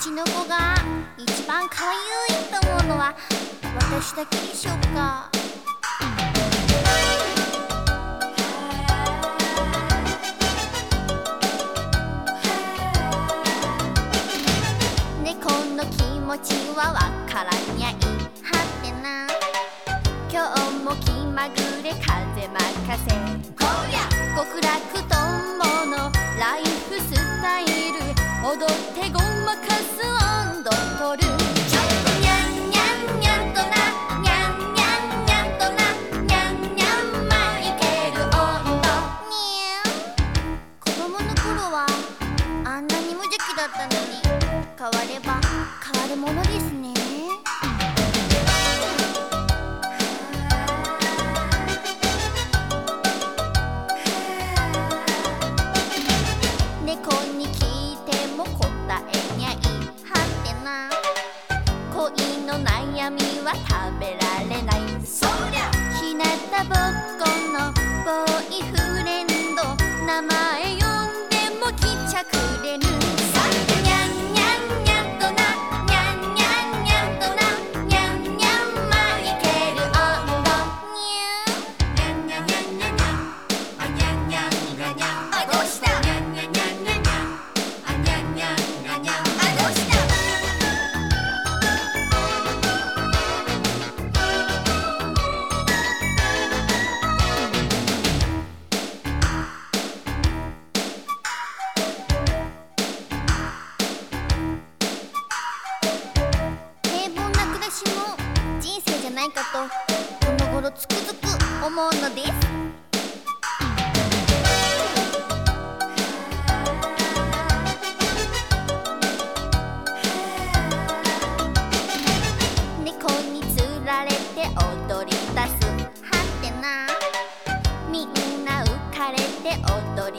ちの子が一番かゆいと思うのは私だけでしょうか。猫の気持ちはわからにゃい。はってな。今日も気まぐれ風任せ。極楽と踊ってごまかす温度取る。ちょっとにゃんにゃんにゃんとなにゃんにゃんにゃんとなにゃんにゃんマイケル温度にゃん子供の頃はあんなに無邪気だったのに変われば変わるものですねの悩みは食べられない。そりゃ。ひなたぼっこのボーイフレンド。名前人生じゃないかとこの頃つくづく思うのです。猫につられて踊り出す。はてな。みんな浮かれて踊り